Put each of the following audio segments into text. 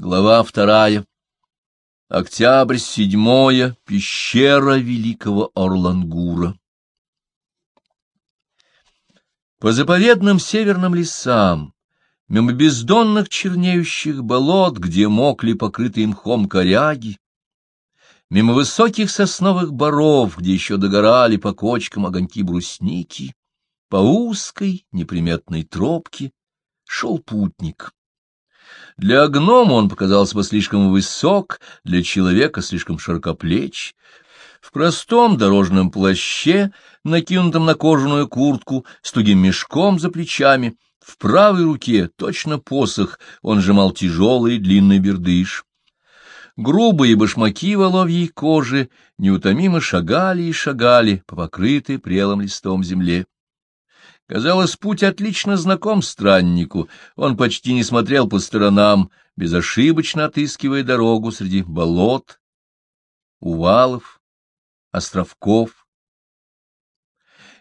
Глава вторая. Октябрь седьмое. Пещера великого Орлангура. По заповедным северным лесам, мимо бездонных чернеющих болот, где мокли покрытые мхом коряги, мимо высоких сосновых боров, где еще догорали по кочкам огоньки брусники, по узкой неприметной тропке шел путник. Для гнома он показался бы слишком высок, для человека слишком широкоплеч. В простом дорожном плаще, накинутом на кожаную куртку, с тугим мешком за плечами, в правой руке, точно посох, он сжимал тяжелый длинный бердыш. Грубые башмаки воловьей кожи неутомимо шагали и шагали по покрытой прелым листом земле. Казалось, путь отлично знаком страннику, он почти не смотрел по сторонам, безошибочно отыскивая дорогу среди болот, увалов, островков.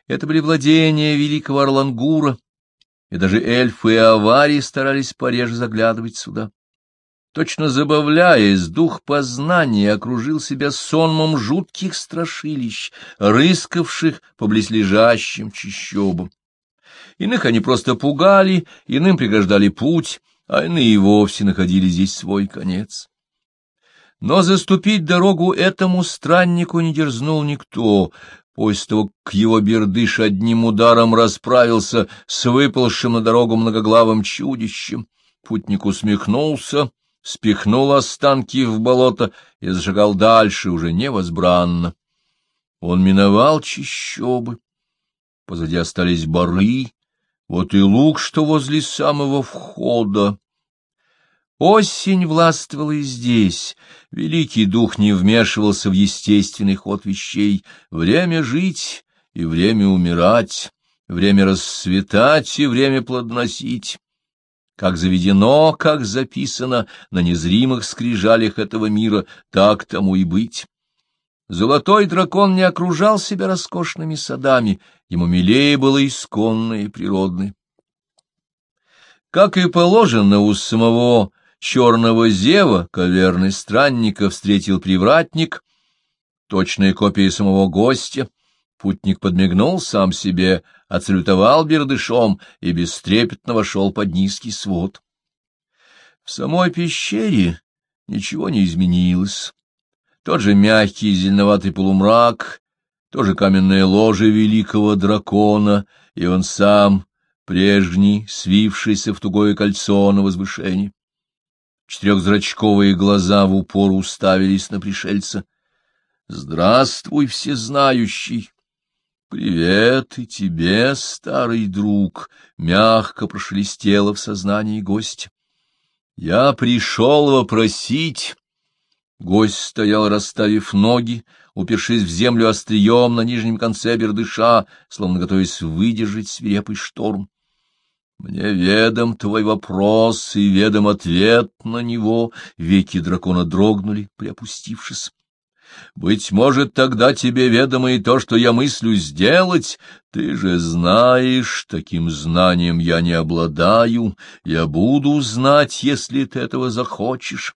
Это были владения великого Орлангура, и даже эльфы и аварии старались пореже заглядывать сюда. Точно забавляясь, дух познания окружил себя сонмом жутких страшилищ, рыскавших по близлежащим чащобам. Иных они просто пугали, иным преграждали путь, а иные и вовсе находили здесь свой конец. Но заступить дорогу этому страннику не дерзнул никто, после того, как его бердыш одним ударом расправился с выползшим на дорогу многоглавым чудищем. Путник усмехнулся, спихнул останки в болото и зашагал дальше, уже невозбранно. Он миновал чищобы. Позади остались бары, вот и луг, что возле самого входа. Осень властвовала и здесь. Великий дух не вмешивался в естественный ход вещей. Время жить и время умирать, время расцветать и время плодоносить. Как заведено, как записано на незримых скрижалях этого мира, так тому и быть. Золотой дракон не окружал себя роскошными садами, ему милее было исконное и природное. Как и положено у самого черного зева, каверный странника встретил привратник, точная копия самого гостя. Путник подмигнул сам себе, отсалютовал бердышом и бестрепетно вошел под низкий свод. В самой пещере ничего не изменилось. Тот же мягкий зеленоватый полумрак, тоже каменное ложе великого дракона, и он сам, прежний, свившийся в тугое кольцо на возвышении. Четырехзрачковые глаза в упор уставились на пришельца. — Здравствуй, всезнающий! — Привет и тебе, старый друг! — мягко прошелестело в сознании гость. — Я пришел вопросить... Гость стоял, расставив ноги, упершись в землю острием на нижнем конце бердыша, словно готовясь выдержать свирепый шторм. Мне ведом твой вопрос и ведом ответ на него, веки дракона дрогнули, приопустившись. Быть может, тогда тебе ведомо и то, что я мыслю сделать. Ты же знаешь, таким знанием я не обладаю. Я буду знать, если ты этого захочешь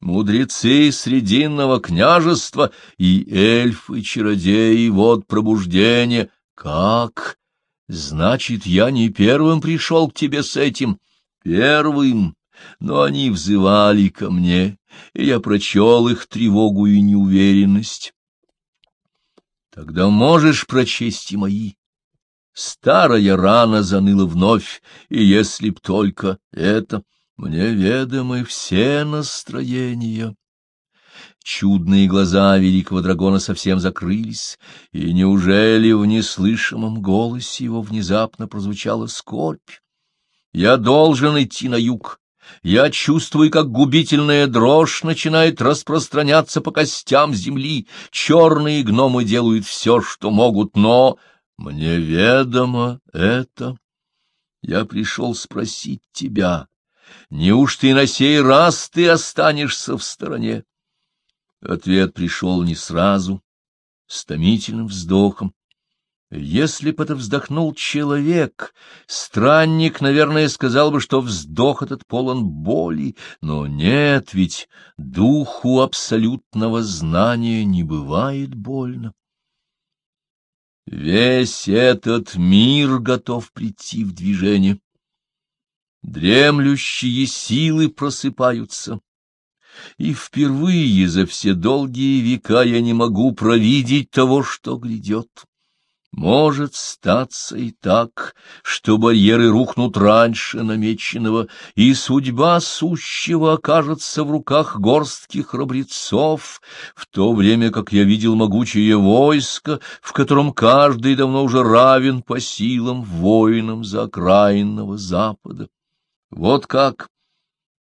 мудрецы Срединного княжества и эльфы-чародеи, вот пробуждение. Как? Значит, я не первым пришел к тебе с этим? Первым. Но они взывали ко мне, и я прочел их тревогу и неуверенность. Тогда можешь прочесть и мои. Старая рана заныла вновь, и если б только это... Мне ведомы все настроения. Чудные глаза великого дракона совсем закрылись, и неужели в неслышимом голосе его внезапно прозвучала скорбь? Я должен идти на юг. Я чувствую, как губительная дрожь начинает распространяться по костям земли. Черные гномы делают все, что могут, но мне ведомо это. Я пришел спросить тебя, Неужто и на сей раз ты останешься в стороне? Ответ пришел не сразу, с томительным вздохом. Если бы это вздохнул человек, странник, наверное, сказал бы, что вздох этот полон боли, но нет, ведь духу абсолютного знания не бывает больно. Весь этот мир готов прийти в движение. Дремлющие силы просыпаются. И впервые за все долгие века я не могу провидеть того, что грядет. Может статься и так, что барьеры рухнут раньше намеченного, и судьба сущего окажется в руках горстки храбрецов, в то время как я видел могучее войско, в котором каждый давно уже равен по силам воинам заокраинного запада. Вот как!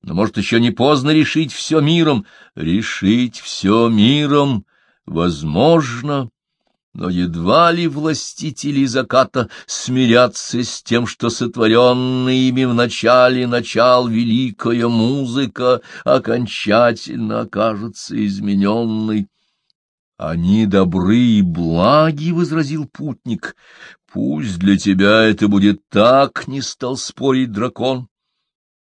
Но, может, еще не поздно решить все миром? Решить все миром возможно но едва ли властители заката смирятся с тем, что сотворенная ими в начале начал великая музыка окончательно окажется измененной. Они добры и благи, — возразил путник. Пусть для тебя это будет так, — не стал спорить дракон.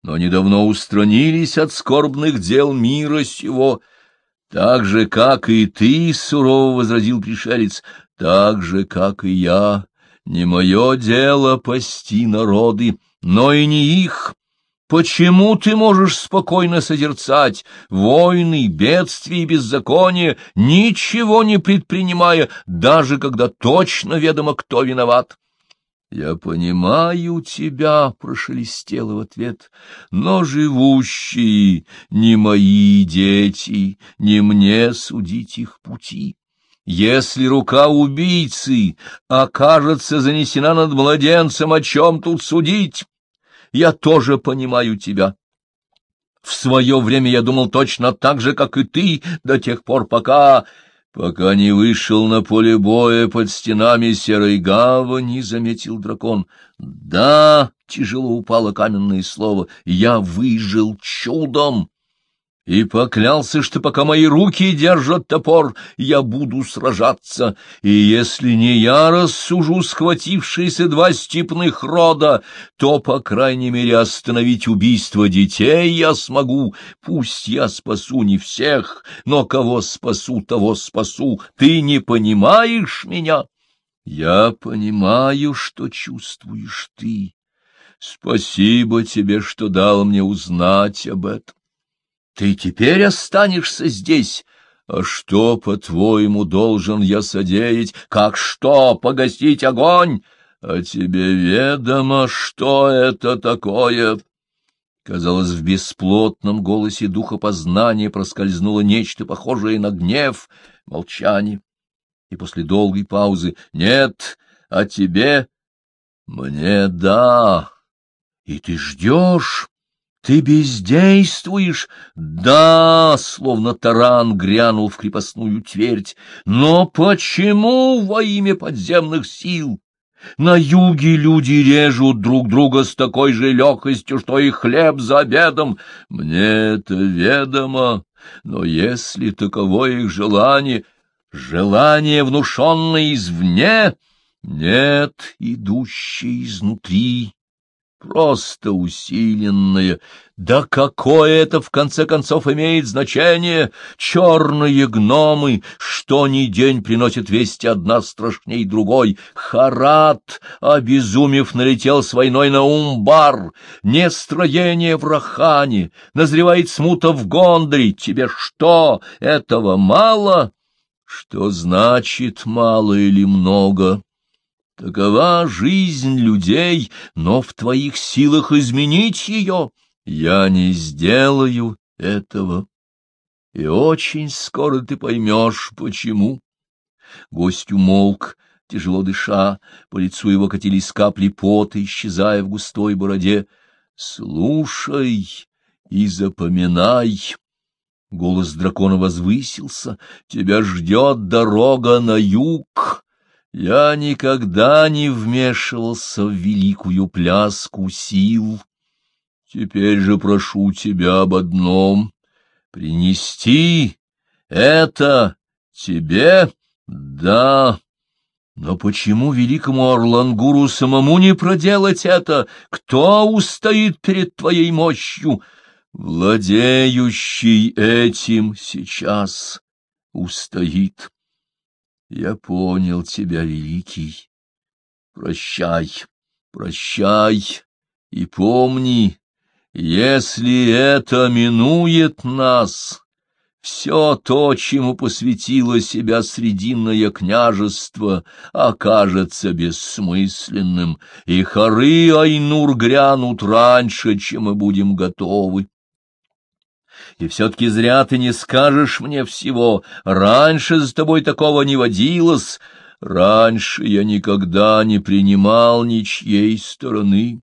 Но они давно устранились от скорбных дел мира сего, — так же, как и ты, — сурово возразил пришелец, — так же, как и я. Не мое дело пасти народы, но и не их. Почему ты можешь спокойно созерцать войны, бедствия и беззакония, ничего не предпринимая, даже когда точно ведомо, кто виноват? «Я понимаю тебя», — прошелестело в ответ, — «но живущие не мои дети, не мне судить их пути. Если рука убийцы окажется занесена над младенцем, о чем тут судить? Я тоже понимаю тебя». В свое время я думал точно так же, как и ты, до тех пор, пока пока не вышел на поле боя под стенами серой гавани, — заметил дракон. — Да, — тяжело упало каменное слово, — я выжил чудом и поклялся, что пока мои руки держат топор, я буду сражаться, и если не я рассужу схватившиеся два степных рода, то, по крайней мере, остановить убийство детей я смогу. Пусть я спасу не всех, но кого спасу, того спасу. Ты не понимаешь меня? Я понимаю, что чувствуешь ты. Спасибо тебе, что дал мне узнать об этом. Ты теперь останешься здесь. А что, по-твоему, должен я содеять? Как что, погасить огонь? А тебе ведомо, что это такое?» Казалось, в бесплотном голосе духа познания проскользнуло нечто похожее на гнев, молчание. И после долгой паузы «Нет, а тебе?» «Мне да. И ты ждешь?» Ты бездействуешь? Да, словно таран грянул в крепостную твердь. Но почему во имя подземных сил? На юге люди режут друг друга с такой же легкостью, что и хлеб за обедом. Мне это ведомо, но если таково их желание, желание, внушенное извне, нет, идущее изнутри, просто усиленное. Да какое это, в конце концов, имеет значение? Черные гномы, что ни день приносят вести одна страшней другой. Харат, обезумев, налетел с войной на Умбар. Нестроение в Рахане, назревает смута в Гондре. Тебе что, этого мало? Что значит мало или много? Такова жизнь людей, но в твоих силах изменить ее. Я не сделаю этого. И очень скоро ты поймешь, почему. Гость умолк, тяжело дыша, по лицу его катились капли пота, исчезая в густой бороде. Слушай и запоминай. Голос дракона возвысился. Тебя ждет дорога на юг. Я никогда не вмешивался в великую пляску сил. Теперь же прошу тебя об одном — принести это тебе, да, Но почему великому Орлангуру самому не проделать это? Кто устоит перед твоей мощью? Владеющий этим сейчас устоит. Я понял тебя, великий. Прощай, прощай и помни, если это минует нас, все то, чему посвятило себя Срединное княжество, окажется бессмысленным, и хоры Айнур грянут раньше, чем мы будем готовы. И все-таки зря ты не скажешь мне всего, раньше за тобой такого не водилось, раньше я никогда не принимал ничьей стороны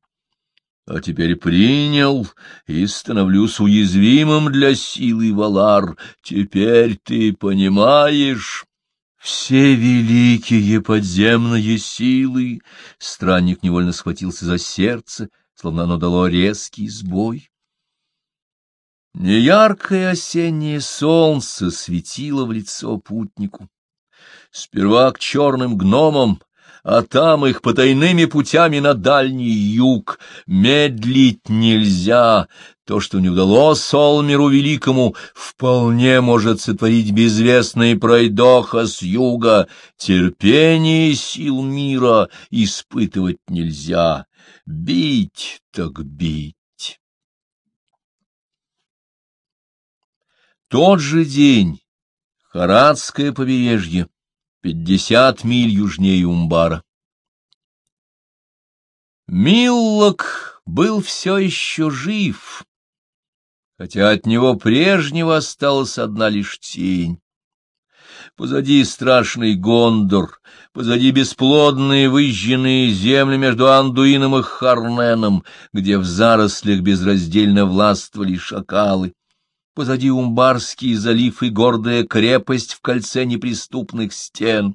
а теперь принял и становлюсь уязвимым для силы Валар. Теперь ты понимаешь... Все великие подземные силы! Странник невольно схватился за сердце, словно оно дало резкий сбой. Неяркое осеннее солнце светило в лицо путнику. Сперва к черным гномам, а там их потайными путями на дальний юг. Медлить нельзя. То, что не удалось Солмеру Великому, вполне может сотворить безвестный пройдоха с юга. Терпение сил мира испытывать нельзя. Бить так бить. Тот же день. Харадское побережье пятьдесят миль южнее Умбара. Миллок был все еще жив, хотя от него прежнего осталась одна лишь тень. Позади страшный Гондор, позади бесплодные выжженные земли между Андуином и Харненом, где в зарослях безраздельно властвовали шакалы позади Умбарский залив и гордая крепость в кольце неприступных стен.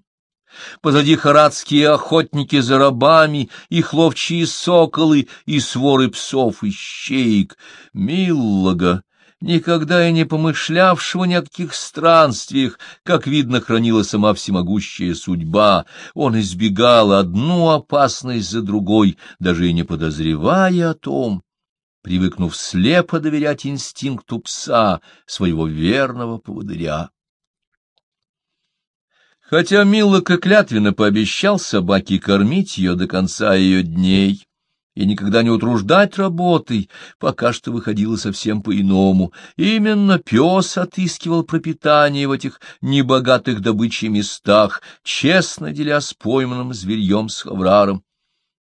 Позади харадские охотники за рабами, их ловчие соколы и своры псов и щеек. Миллога, никогда и не помышлявшего ни о каких странствиях, как видно, хранила сама всемогущая судьба. Он избегал одну опасность за другой, даже и не подозревая о том, привыкнув слепо доверять инстинкту пса, своего верного поводыря. Хотя Миллок и клятвенно пообещал собаке кормить ее до конца ее дней и никогда не утруждать работой, пока что выходило совсем по-иному. Именно пес отыскивал пропитание в этих небогатых добычей местах, честно деля с пойманным зверьем с хавраром.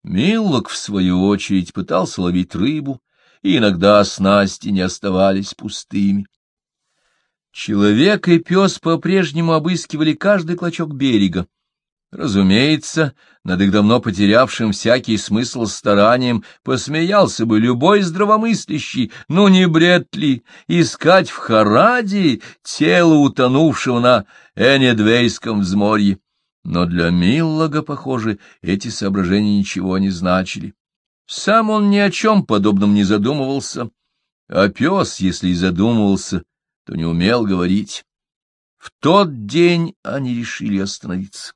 Миллок, в свою очередь, пытался ловить рыбу, и иногда снасти не оставались пустыми. Человек и пес по-прежнему обыскивали каждый клочок берега. Разумеется, над их давно потерявшим всякий смысл старанием посмеялся бы любой здравомыслящий, ну не бред ли, искать в Хараде тело утонувшего на Энедвейском взморье. Но для Миллога, похоже, эти соображения ничего не значили. Сам он ни о чем подобном не задумывался, а пес, если и задумывался, то не умел говорить. В тот день они решили остановиться.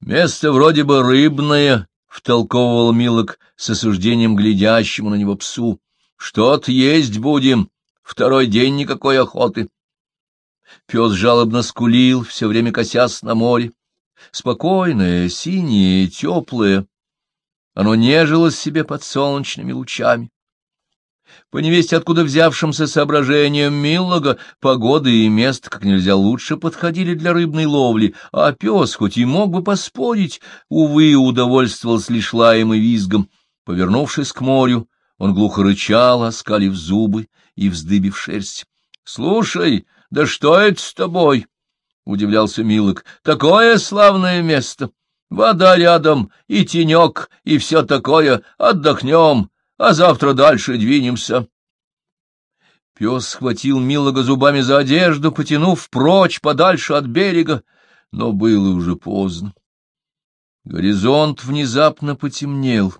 «Место вроде бы рыбное», — втолковывал Милок с осуждением глядящему на него псу. «Что-то есть будем, второй день никакой охоты». Пес жалобно скулил, все время косясь на море. Спокойное, синее, теплое, оно нежилось себе под солнечными лучами. По невесте откуда взявшимся соображением Миллога, погода и место как нельзя лучше подходили для рыбной ловли, а пес, хоть и мог бы поспорить, увы, удовольствовался лишь лаем и визгом. Повернувшись к морю, он глухо рычал, оскалив зубы и вздыбив шерсть. — Слушай, да что это с тобой? — удивлялся Милок. — Такое славное место! Вода рядом, и тенек, и все такое. Отдохнем, а завтра дальше двинемся. Пес схватил Милого зубами за одежду, потянув прочь подальше от берега, но было уже поздно. Горизонт внезапно потемнел.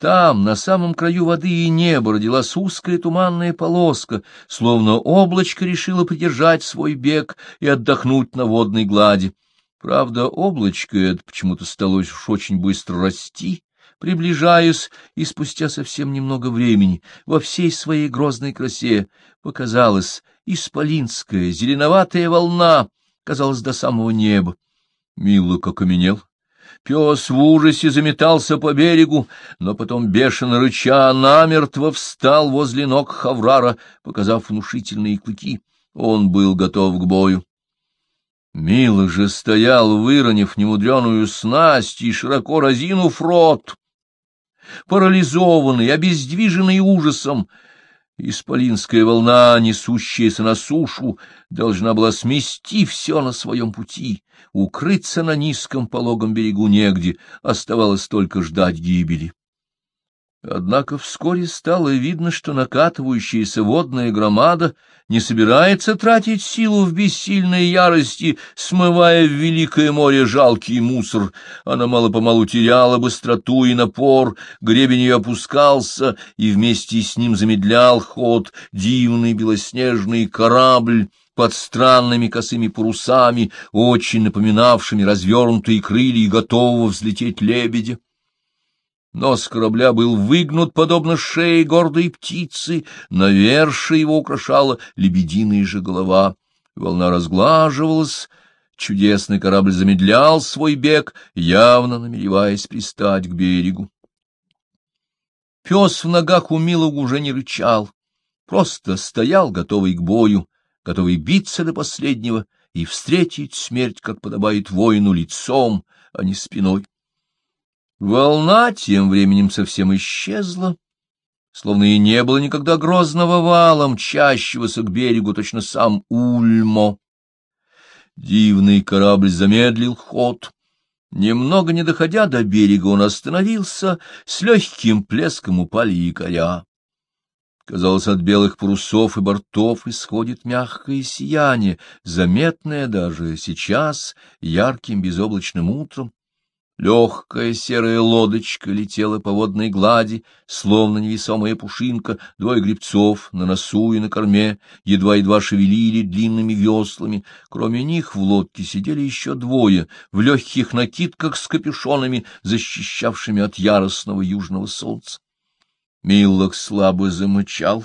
Там, на самом краю воды и неба, родилась узкая туманная полоска, словно облачко решило придержать свой бег и отдохнуть на водной глади. Правда, облачко это почему-то стало уж очень быстро расти, приближаясь, и спустя совсем немного времени во всей своей грозной красе показалась исполинская зеленоватая волна, казалось, до самого неба. Мило как окаменел. Пес в ужасе заметался по берегу, но потом, бешено рыча, намертво встал возле ног Хаврара, показав внушительные клыки. Он был готов к бою. Мило же стоял, выронив немудреную снасть и широко разинув рот. Парализованный, обездвиженный ужасом, Исполинская волна, несущаяся на сушу, должна была смести все на своем пути, укрыться на низком пологом берегу негде, оставалось только ждать гибели. Однако вскоре стало видно, что накатывающаяся водная громада не собирается тратить силу в бессильной ярости, смывая в великое море жалкий мусор. Она мало-помалу теряла быстроту и напор, гребень ее опускался, и вместе с ним замедлял ход дивный белоснежный корабль, под странными косыми парусами, очень напоминавшими развернутые крылья готового взлететь лебедя. Нос корабля был выгнут, подобно шее гордой птицы, навершие его украшала лебединая же голова. Волна разглаживалась, чудесный корабль замедлял свой бег, явно намереваясь пристать к берегу. Пес в ногах у Милого уже не рычал, просто стоял, готовый к бою, готовый биться до последнего и встретить смерть, как подобает воину, лицом, а не спиной. Волна тем временем совсем исчезла, словно и не было никогда грозного вала, мчащегося к берегу точно сам Ульмо. Дивный корабль замедлил ход. Немного не доходя до берега, он остановился, с легким плеском упали якоря. Казалось, от белых парусов и бортов исходит мягкое сияние, заметное даже сейчас, ярким безоблачным утром. Легкая серая лодочка летела по водной глади, словно невесомая пушинка, двое гребцов на носу и на корме едва-едва шевелили длинными веслами. Кроме них в лодке сидели еще двое, в легких накидках с капюшонами, защищавшими от яростного южного солнца. Миллок слабо замычал.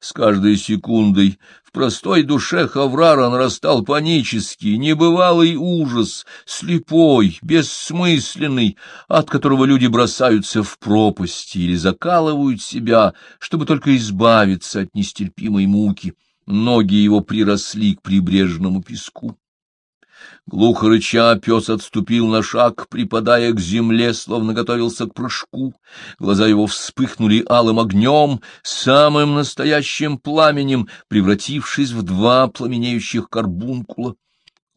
С каждой секундой в простой душе Хаврара нарастал панический, небывалый ужас, слепой, бессмысленный, от которого люди бросаются в пропасти или закалывают себя, чтобы только избавиться от нестерпимой муки. Ноги его приросли к прибрежному песку. Глухо рыча, пес отступил на шаг, припадая к земле, словно готовился к прыжку. Глаза его вспыхнули алым огнем, самым настоящим пламенем, превратившись в два пламенеющих карбункула.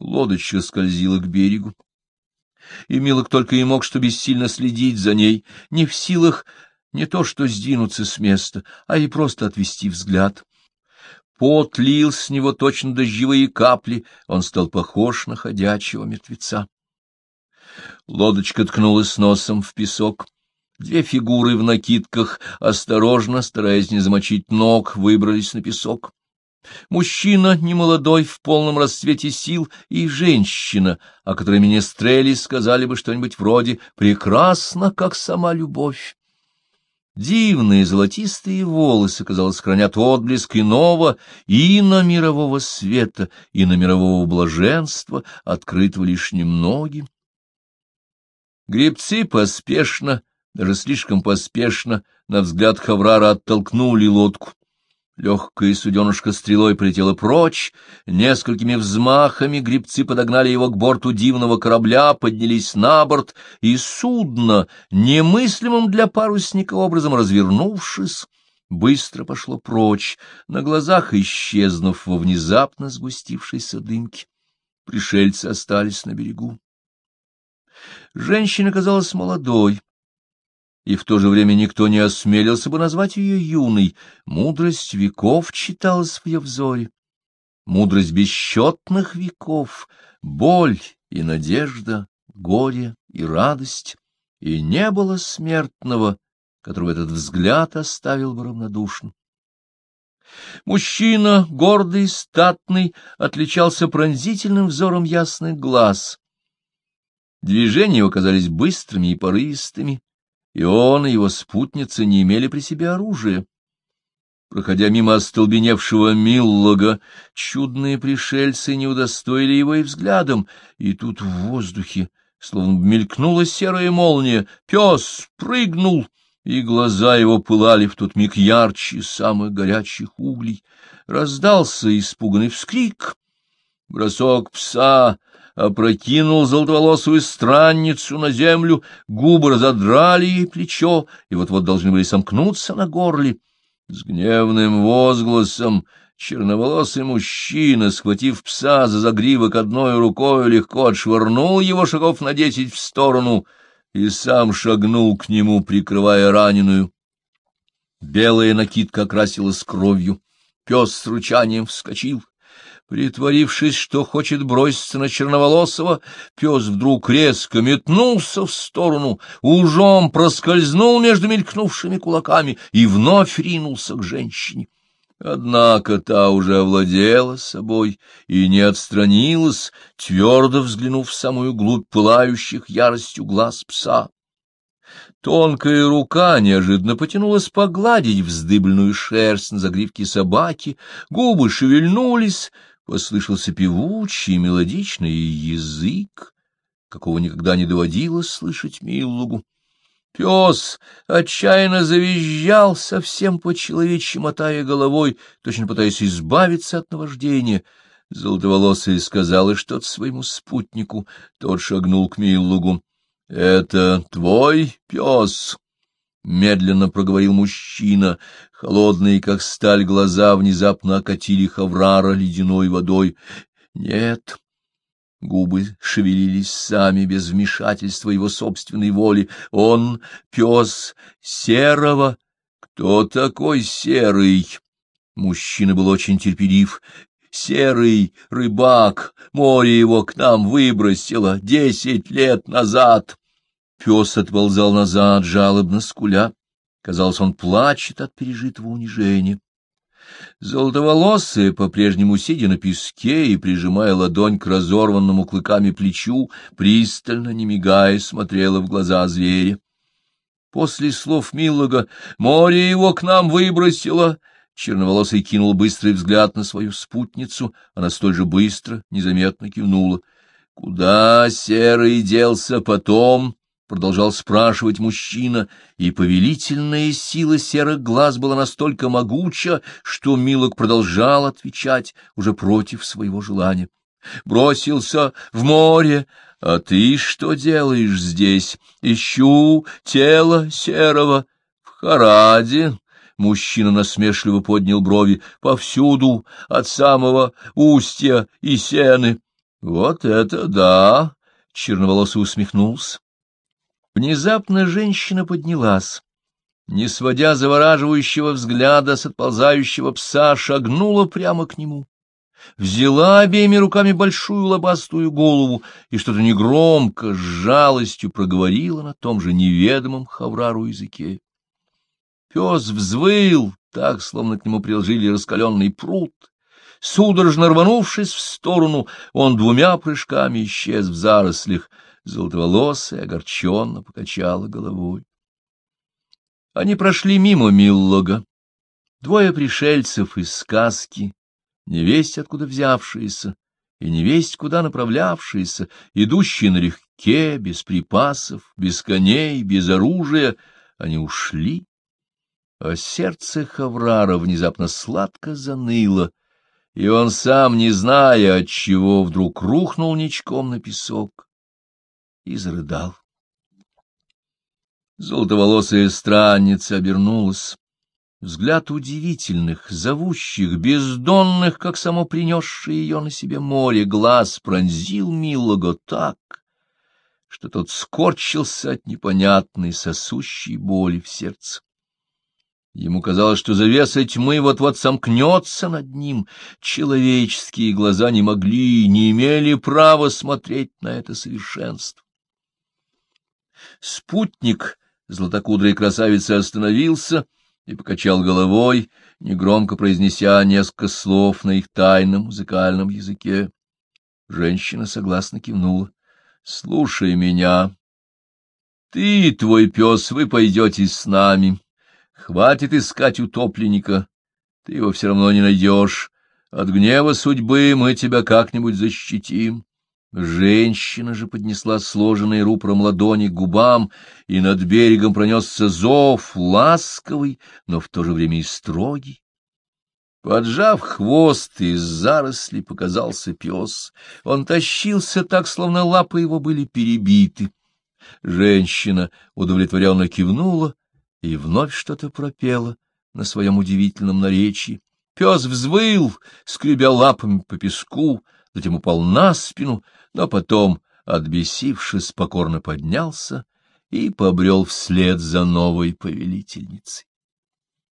Лодочка скользила к берегу. И Милок только и мог что бессильно следить за ней, не в силах не то что сдвинуться с места, а и просто отвести взгляд. Пот лил с него точно дождевые капли, он стал похож на ходячего мертвеца. Лодочка ткнулась носом в песок. Две фигуры в накидках, осторожно, стараясь не замочить ног, выбрались на песок. Мужчина, немолодой, в полном расцвете сил, и женщина, о которой министрели сказали бы что-нибудь вроде «прекрасно, как сама любовь». Дивные золотистые волосы, казалось, хранят отблеск иного и мирового света, и мирового блаженства, открытого лишь немногим. Гребцы поспешно, даже слишком поспешно, на взгляд Хаврара оттолкнули лодку. Легкая суденышко стрелой полетела прочь, несколькими взмахами грибцы подогнали его к борту дивного корабля, поднялись на борт, и судно, немыслимым для парусника образом развернувшись, быстро пошло прочь, на глазах исчезнув во внезапно сгустившейся дымке. Пришельцы остались на берегу. Женщина казалась молодой, и в то же время никто не осмелился бы назвать ее юной. Мудрость веков читалась в ее взоре. Мудрость бесчетных веков, боль и надежда, горе и радость. И не было смертного, которого этот взгляд оставил бы равнодушным. Мужчина, гордый, статный, отличался пронзительным взором ясных глаз, Движения его казались быстрыми и порывистыми, и он и его спутница не имели при себе оружия. Проходя мимо остолбеневшего Миллога, чудные пришельцы не удостоили его и взглядом, и тут в воздухе, словно мелькнула серая молния, пес прыгнул, и глаза его пылали в тот миг ярче самых горячих углей. Раздался испуганный вскрик. Бросок пса опрокинул золотоволосую странницу на землю, губы разодрали ей плечо, и вот-вот должны были сомкнуться на горле. С гневным возгласом черноволосый мужчина, схватив пса за загривок одной рукой, легко отшвырнул его шагов на десять в сторону и сам шагнул к нему, прикрывая раненую. Белая накидка окрасилась кровью. Пес с рычанием вскочил. Притворившись, что хочет броситься на черноволосого, пес вдруг резко метнулся в сторону, ужом проскользнул между мелькнувшими кулаками и вновь ринулся к женщине. Однако та уже овладела собой и не отстранилась, твердо взглянув в самую глубь пылающих яростью глаз пса. Тонкая рука неожиданно потянулась погладить вздыбленную шерсть на загривке собаки, губы шевельнулись, послышался певучий мелодичный язык, какого никогда не доводилось слышать Миллугу. Пес отчаянно завизжал, совсем по-человечьи мотая головой, точно пытаясь избавиться от наваждения. Золотоволосая сказала что-то своему спутнику, тот шагнул к Миллугу. — Это твой пес? — медленно проговорил мужчина. Холодные, как сталь, глаза внезапно окатили Хаврара ледяной водой. — Нет. Губы шевелились сами, без вмешательства его собственной воли. Он — пес серого. Кто такой серый? Мужчина был очень терпелив. Серый рыбак, море его к нам выбросило десять лет назад. Пес отползал назад, жалобно скуля. Казалось, он плачет от пережитого унижения. Золотоволосая, по-прежнему сидя на песке и прижимая ладонь к разорванному клыками плечу, пристально, не мигая, смотрела в глаза зверя. После слов Миллога «Море его к нам выбросило!» Черноволосый кинул быстрый взгляд на свою спутницу, она столь же быстро, незаметно кивнула. «Куда серый делся потом?» Продолжал спрашивать мужчина, и повелительная сила серых глаз была настолько могуча, что Милок продолжал отвечать уже против своего желания. «Бросился в море, а ты что делаешь здесь? Ищу тело серого в Хараде». Мужчина насмешливо поднял брови. «Повсюду, от самого устья и сены». «Вот это да!» — черноволосый усмехнулся. Внезапно женщина поднялась. Не сводя завораживающего взгляда с отползающего пса, шагнула прямо к нему. Взяла обеими руками большую лобастую голову и что-то негромко, с жалостью проговорила на том же неведомом хаврару языке. Пес взвыл, так, словно к нему приложили раскаленный пруд. Судорожно рванувшись в сторону, он двумя прыжками исчез в зарослях — золотоволосая огорченно покачала головой. Они прошли мимо Миллога. Двое пришельцев из сказки, невесть откуда взявшиеся и невесть куда направлявшиеся, идущие налегке, без припасов, без коней, без оружия, они ушли. А сердце Хаврара внезапно сладко заныло, и он сам, не зная от чего, вдруг рухнул ничком на песок и зарыдал. Золотоволосая странница обернулась. Взгляд удивительных, зовущих, бездонных, как само принесшее ее на себе море, глаз пронзил Милого так, что тот скорчился от непонятной сосущей боли в сердце. Ему казалось, что завеса тьмы вот-вот сомкнется над ним. Человеческие глаза не могли, не имели права смотреть на это совершенство. Спутник златокудрой красавицы остановился и покачал головой, негромко произнеся несколько слов на их тайном музыкальном языке. Женщина согласно кивнула. — Слушай меня. Ты твой пес, вы пойдете с нами. Хватит искать утопленника. Ты его все равно не найдешь. От гнева судьбы мы тебя как-нибудь защитим. Женщина же поднесла сложенные рупором ладони к губам, и над берегом пронесся зов, ласковый, но в то же время и строгий. Поджав хвост, из заросли показался пес. Он тащился так, словно лапы его были перебиты. Женщина удовлетворенно кивнула и вновь что-то пропела на своем удивительном наречии. Пес взвыл, скребя лапами по песку, затем упал на спину, но потом, отбесившись, покорно поднялся и побрел вслед за новой повелительницей.